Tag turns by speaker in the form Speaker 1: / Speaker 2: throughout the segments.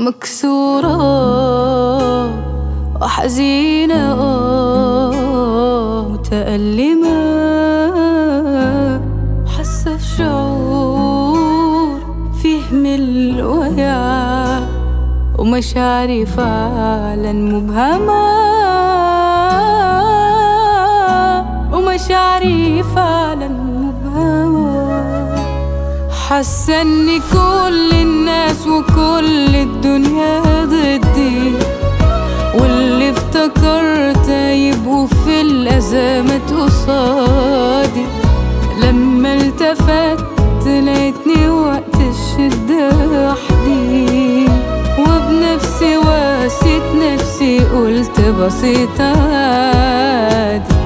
Speaker 1: مكسورة وحزينة متألمة حاسة في شعور فيه من الوجع ومشاعري فعلا مبهمة ومشاعري فعلا حاسة ان كل الناس وكل الدنيا ضدي. واللي افتكرت يبقوا في الأزمات قصادي لما التفت لقيتني وقت الشدة وحدي. وبنفسي واسيت نفسي قلت بسيطة عادي.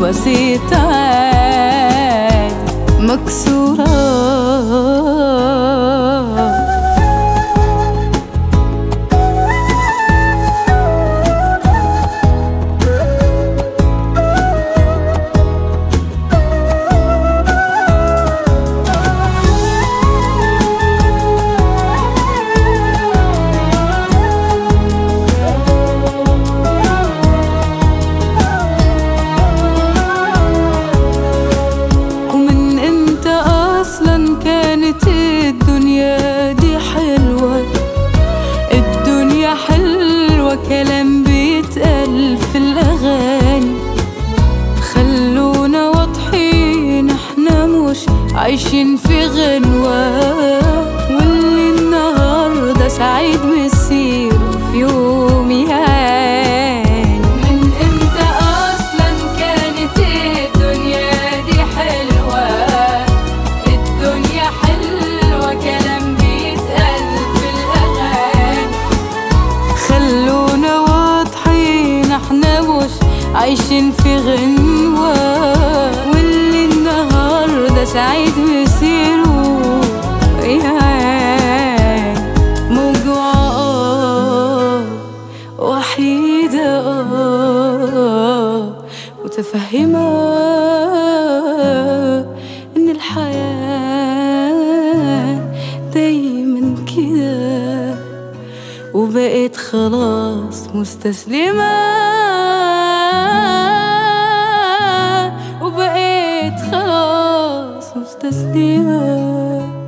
Speaker 1: بسيطة عادي مكسورة. عايشين في غنوة واللي النهاردة سعيد مسير في يوم من إمتى أصلا كانت الدنيا دي حلوة؟ الدنيا حلوة كلام بيتقال في الأغاني. خلونا واضحين إحنا مش عايشين في غنوة. سعيد مسيره موجوعة آه، وحيدة متفهمة إن الحياة دايما كده. وبقيت خلاص مستسلمة. autoestima.